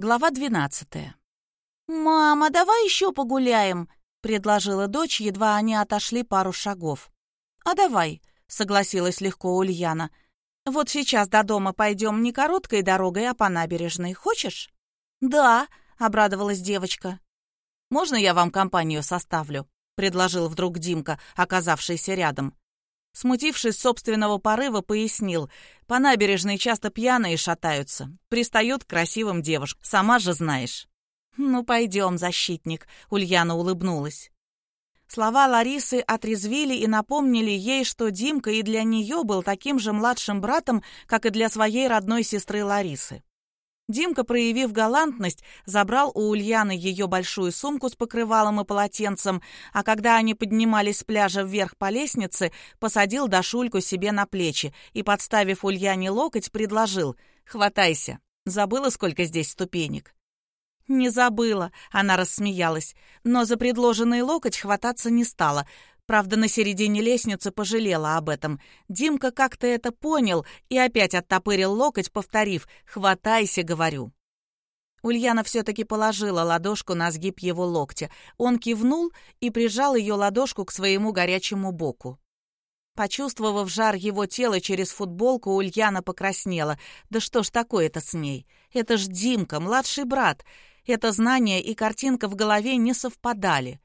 Глава двенадцатая. «Мама, давай еще погуляем», — предложила дочь, едва они отошли пару шагов. «А давай», — согласилась легко Ульяна. «Вот сейчас до дома пойдем не короткой дорогой, а по набережной. Хочешь?» «Да», — обрадовалась девочка. «Можно я вам компанию составлю?» — предложил вдруг Димка, оказавшийся рядом. Смутившись собственного порыва, пояснил. По набережной часто пьяные шатаются. Пристают к красивым девушкам. Сама же знаешь. «Ну, пойдем, защитник», — Ульяна улыбнулась. Слова Ларисы отрезвили и напомнили ей, что Димка и для нее был таким же младшим братом, как и для своей родной сестры Ларисы. Димка, проявив галантность, забрал у Ульяны ее большую сумку с покрывалом и полотенцем, а когда они поднимались с пляжа вверх по лестнице, посадил Дашульку себе на плечи и, подставив Ульяне локоть, предложил «Хватайся, забыла, сколько здесь ступенек?» «Не забыла», — она рассмеялась, но за предложенный локоть хвататься не стала, Правда, на середине лестницы пожалела об этом. Димка как-то это понял и опять оттопырил локоть, повторив «Хватайся, говорю». Ульяна все-таки положила ладошку на сгиб его локтя. Он кивнул и прижал ее ладошку к своему горячему боку. Почувствовав жар его тела через футболку, Ульяна покраснела. «Да что ж такое-то с ней? Это ж Димка, младший брат». Это знание и картинка в голове не совпадали.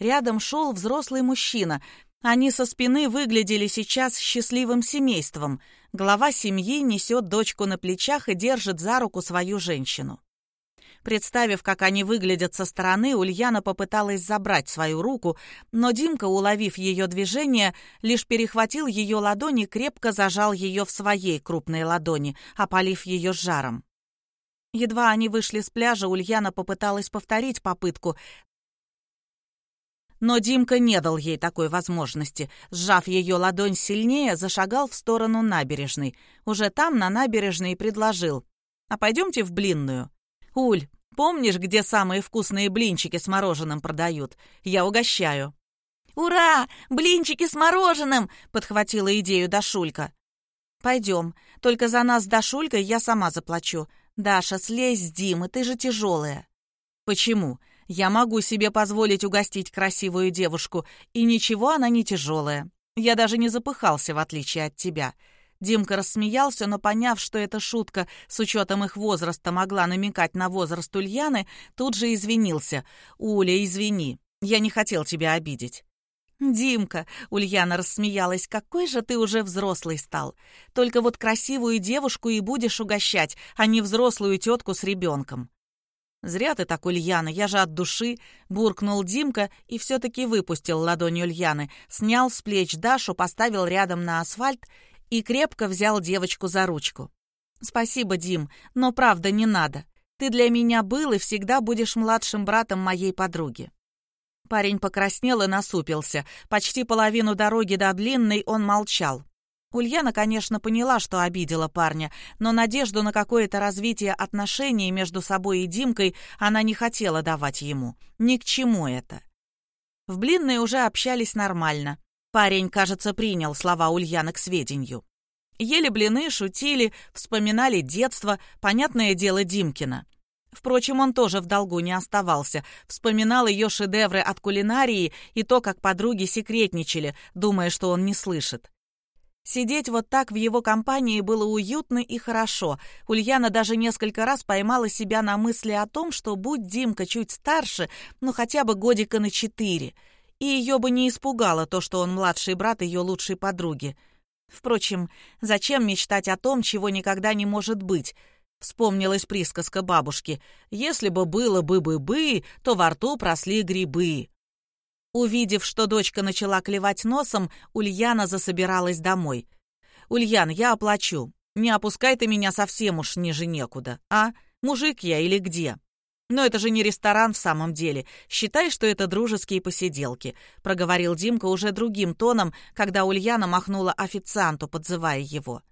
Рядом шел взрослый мужчина. Они со спины выглядели сейчас счастливым семейством. Глава семьи несет дочку на плечах и держит за руку свою женщину. Представив, как они выглядят со стороны, Ульяна попыталась забрать свою руку, но Димка, уловив ее движение, лишь перехватил ее ладони крепко зажал ее в своей крупной ладони, опалив ее жаром. Едва они вышли с пляжа, Ульяна попыталась повторить попытку, но Димка не дал ей такой возможности. Сжав ее ладонь сильнее, зашагал в сторону набережной. Уже там, на набережной, предложил. «А пойдемте в блинную?» «Уль, помнишь, где самые вкусные блинчики с мороженым продают? Я угощаю». «Ура! Блинчики с мороженым!» — подхватила идею Дашулька. «Пойдем. Только за нас с Дашулькой я сама заплачу. Даша, слезь с Димы, ты же тяжелая». «Почему? Я могу себе позволить угостить красивую девушку, и ничего она не тяжелая. Я даже не запыхался, в отличие от тебя». Димка рассмеялся, но поняв, что эта шутка с учетом их возраста могла намекать на возраст Ульяны, тут же извинился. «Уля, извини, я не хотел тебя обидеть». «Димка», — Ульяна рассмеялась, — «какой же ты уже взрослый стал. Только вот красивую девушку и будешь угощать, а не взрослую тетку с ребенком». «Зря ты так, Ульяна, я же от души!» — буркнул Димка и все-таки выпустил ладонь Ульяны, снял с плеч Дашу, поставил рядом на асфальт и крепко взял девочку за ручку. «Спасибо, Дим, но правда не надо. Ты для меня был и всегда будешь младшим братом моей подруги». Парень покраснел и насупился. Почти половину дороги до длинной он молчал. Ульяна, конечно, поняла, что обидела парня, но надежду на какое-то развитие отношений между собой и Димкой она не хотела давать ему. Ни к чему это. В Блинной уже общались нормально. Парень, кажется, принял слова Ульяны к сведению. Ели блины, шутили, вспоминали детство, понятное дело Димкина. Впрочем, он тоже в долгу не оставался. Вспоминал ее шедевры от кулинарии и то, как подруги секретничали, думая, что он не слышит. Сидеть вот так в его компании было уютно и хорошо. Ульяна даже несколько раз поймала себя на мысли о том, что будь Димка чуть старше, ну хотя бы годика на четыре, и ее бы не испугало то, что он младший брат ее лучшей подруги. Впрочем, зачем мечтать о том, чего никогда не может быть? Вспомнилась присказка бабушки. «Если бы было бы-бы-бы, то во рту просли грибы». Увидев, что дочка начала клевать носом, Ульяна засобиралась домой. «Ульян, я оплачу. Не опускай ты меня совсем уж ниже некуда, а? Мужик я или где?» «Но это же не ресторан в самом деле. Считай, что это дружеские посиделки», — проговорил Димка уже другим тоном, когда Ульяна махнула официанту, подзывая его.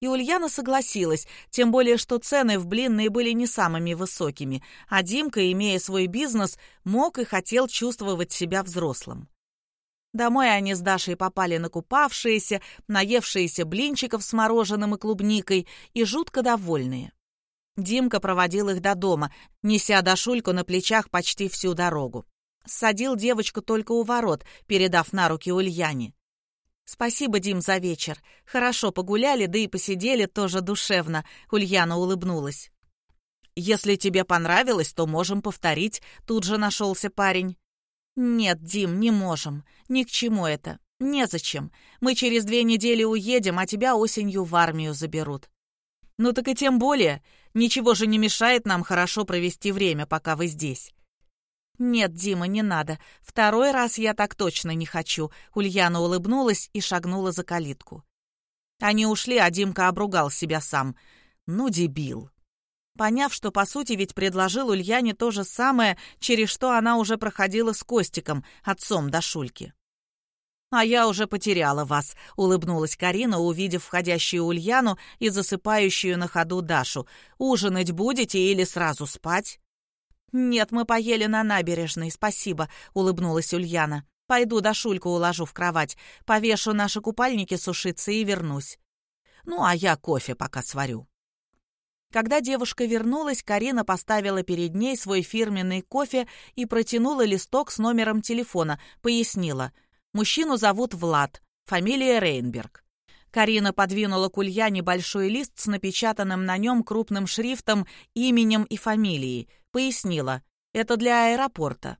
И Ульяна согласилась, тем более, что цены в блинные были не самыми высокими, а Димка, имея свой бизнес, мог и хотел чувствовать себя взрослым. Домой они с Дашей попали накупавшиеся, наевшиеся блинчиков с мороженым и клубникой и жутко довольные. Димка проводил их до дома, неся Дашульку на плечах почти всю дорогу. Садил девочку только у ворот, передав на руки Ульяне. «Спасибо, Дим, за вечер. Хорошо погуляли, да и посидели тоже душевно», — Ульяна улыбнулась. «Если тебе понравилось, то можем повторить», — тут же нашелся парень. «Нет, Дим, не можем. Ни к чему это. Незачем. Мы через две недели уедем, а тебя осенью в армию заберут». «Ну так и тем более. Ничего же не мешает нам хорошо провести время, пока вы здесь». «Нет, Дима, не надо. Второй раз я так точно не хочу», — Ульяна улыбнулась и шагнула за калитку. Они ушли, а Димка обругал себя сам. «Ну, дебил». Поняв, что, по сути, ведь предложил Ульяне то же самое, через что она уже проходила с Костиком, отцом Дашульки. «А я уже потеряла вас», — улыбнулась Карина, увидев входящую Ульяну и засыпающую на ходу Дашу. «Ужинать будете или сразу спать?» «Нет, мы поели на набережной, спасибо», — улыбнулась Ульяна. «Пойду Дашульку уложу в кровать, повешу наши купальники сушиться и вернусь. Ну, а я кофе пока сварю». Когда девушка вернулась, Карина поставила перед ней свой фирменный кофе и протянула листок с номером телефона, пояснила. «Мужчину зовут Влад, фамилия Рейнберг». Карина подвинула к Ульяне большой лист с напечатанным на нем крупным шрифтом именем и фамилией — Пояснила. «Это для аэропорта».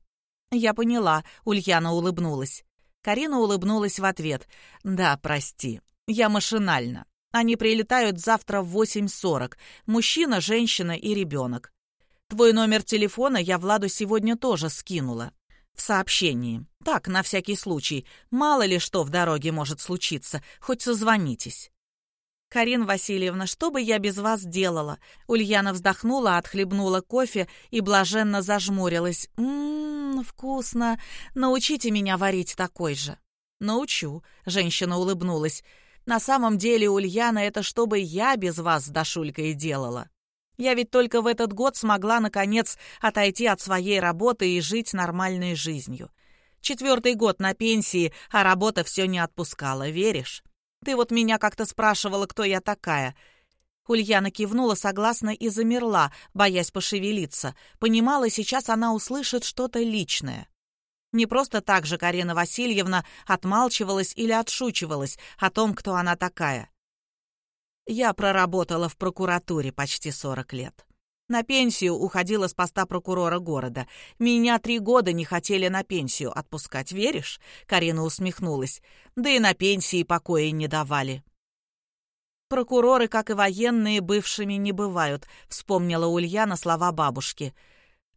«Я поняла», — Ульяна улыбнулась. Карина улыбнулась в ответ. «Да, прости. Я машинально. Они прилетают завтра в 8.40. Мужчина, женщина и ребенок. Твой номер телефона я Владу сегодня тоже скинула. В сообщении. Так, на всякий случай. Мало ли что в дороге может случиться. Хоть созвонитесь. «Карин Васильевна, что бы я без вас делала?» Ульяна вздохнула, отхлебнула кофе и блаженно зажмурилась. «Ммм, вкусно. Научите меня варить такой же». «Научу», — женщина улыбнулась. «На самом деле, Ульяна, это чтобы я без вас с Дашулькой делала. Я ведь только в этот год смогла, наконец, отойти от своей работы и жить нормальной жизнью. Четвертый год на пенсии, а работа все не отпускала, веришь?» Ты вот меня как-то спрашивала, кто я такая». Ульяна кивнула согласно и замерла, боясь пошевелиться. Понимала, сейчас она услышит что-то личное. Не просто так же Карина Васильевна отмалчивалась или отшучивалась о том, кто она такая. Я проработала в прокуратуре почти 40 лет. На пенсию уходила с поста прокурора города. Меня три года не хотели на пенсию отпускать, веришь?» Карина усмехнулась. «Да и на пенсии покоя не давали». «Прокуроры, как и военные, бывшими не бывают», — вспомнила Ульяна слова бабушки.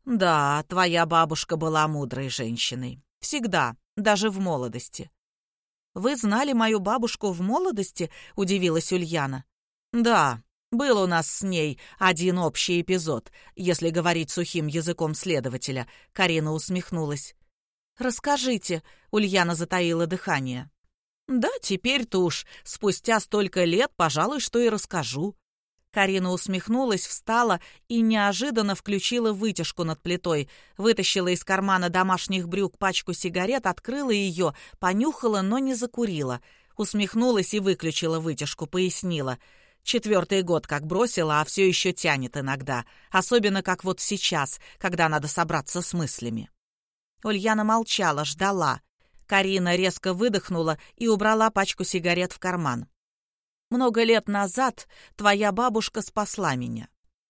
«Да, твоя бабушка была мудрой женщиной. Всегда, даже в молодости». «Вы знали мою бабушку в молодости?» — удивилась Ульяна. «Да, был у нас с ней один общий эпизод, если говорить сухим языком следователя. Карина усмехнулась. «Расскажите», — Ульяна затаила дыхание. «Да, теперь-то уж, спустя столько лет, пожалуй, что и расскажу». Карина усмехнулась, встала и неожиданно включила вытяжку над плитой, вытащила из кармана домашних брюк пачку сигарет, открыла ее, понюхала, но не закурила. Усмехнулась и выключила вытяжку, пояснила — Четвертый год как бросила, а все еще тянет иногда. Особенно как вот сейчас, когда надо собраться с мыслями. Ульяна молчала, ждала. Карина резко выдохнула и убрала пачку сигарет в карман. «Много лет назад твоя бабушка спасла меня.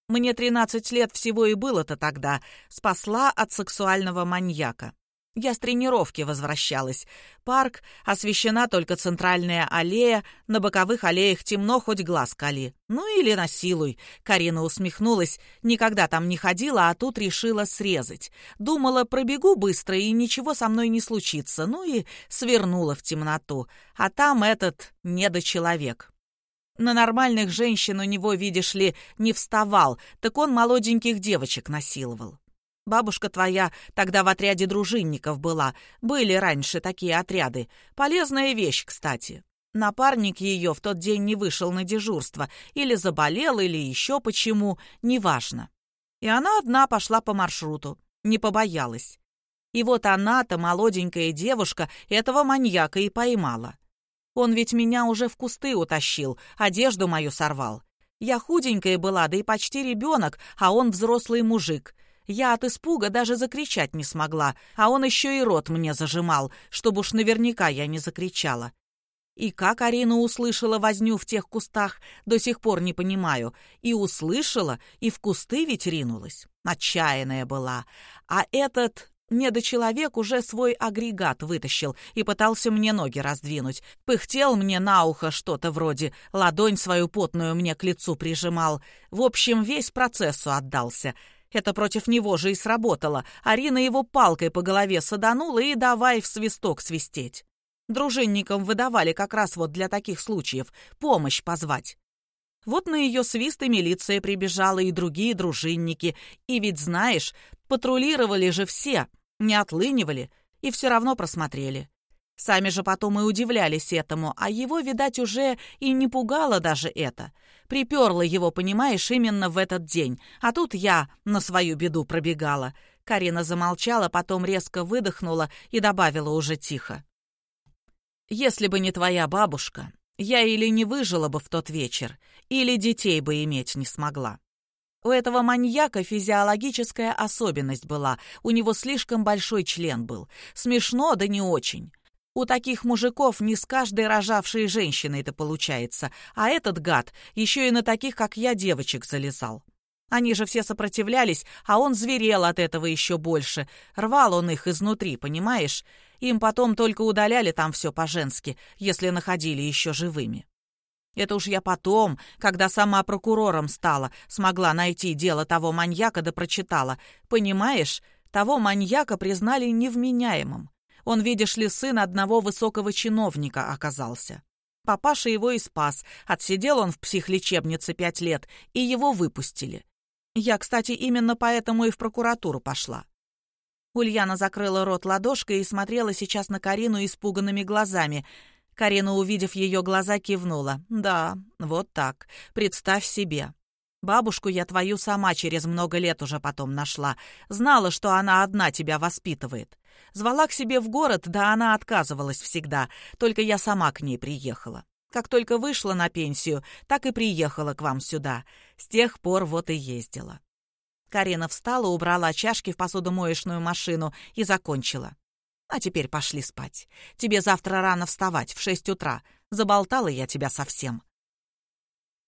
Мне тринадцать лет всего и было-то тогда. Спасла от сексуального маньяка. Я с тренировки возвращалась. Парк, освещена только центральная аллея, на боковых аллеях темно, хоть глаз кали. Ну или насилуй. Карина усмехнулась. Никогда там не ходила, а тут решила срезать. Думала, пробегу быстро и ничего со мной не случится. Ну и свернула в темноту. А там этот недочеловек. На нормальных женщин у него, видишь ли, не вставал, так он молоденьких девочек насиловал. Бабушка твоя тогда в отряде дружинников была. Были раньше такие отряды. Полезная вещь, кстати. Напарник ее в тот день не вышел на дежурство. Или заболел, или еще почему. Неважно. И она одна пошла по маршруту. Не побоялась. И вот она-то, молоденькая девушка, этого маньяка и поймала. Он ведь меня уже в кусты утащил, одежду мою сорвал. Я худенькая была, да и почти ребенок, а он взрослый мужик. Я от испуга даже закричать не смогла, а он еще и рот мне зажимал, чтобы уж наверняка я не закричала. И как Арина услышала возню в тех кустах, до сих пор не понимаю. И услышала, и в кусты ведь ринулась. Отчаянная была. А этот недочеловек уже свой агрегат вытащил и пытался мне ноги раздвинуть. Пыхтел мне на ухо что-то вроде, ладонь свою потную мне к лицу прижимал. В общем, весь процессу отдался. Это против него же и сработало. Арина его палкой по голове саданула и давай в свисток свистеть. Дружинникам выдавали как раз вот для таких случаев помощь позвать. Вот на ее свист и милиция прибежала, и другие дружинники. И ведь, знаешь, патрулировали же все, не отлынивали, и все равно просмотрели. Сами же потом и удивлялись этому, а его, видать, уже и не пугало даже это. Приперло его, понимаешь, именно в этот день. А тут я на свою беду пробегала. Карина замолчала, потом резко выдохнула и добавила уже тихо. Если бы не твоя бабушка, я или не выжила бы в тот вечер, или детей бы иметь не смогла. У этого маньяка физиологическая особенность была, у него слишком большой член был. Смешно, да не очень. У таких мужиков не с каждой рожавшей женщиной это получается, а этот гад еще и на таких, как я, девочек залезал. Они же все сопротивлялись, а он зверел от этого еще больше. Рвал он их изнутри, понимаешь? Им потом только удаляли там все по-женски, если находили еще живыми. Это уж я потом, когда сама прокурором стала, смогла найти дело того маньяка да прочитала. Понимаешь, того маньяка признали невменяемым. Он, видишь ли, сын одного высокого чиновника оказался. Папаша его и спас. Отсидел он в психлечебнице пять лет, и его выпустили. Я, кстати, именно поэтому и в прокуратуру пошла. Ульяна закрыла рот ладошкой и смотрела сейчас на Карину испуганными глазами. Карина, увидев ее глаза, кивнула. «Да, вот так. Представь себе. Бабушку я твою сама через много лет уже потом нашла. Знала, что она одна тебя воспитывает. Звала к себе в город, да она отказывалась всегда. Только я сама к ней приехала. Как только вышла на пенсию, так и приехала к вам сюда. С тех пор вот и ездила». Карина встала, убрала чашки в посудомоечную машину и закончила. «А теперь пошли спать. Тебе завтра рано вставать, в шесть утра. Заболтала я тебя совсем.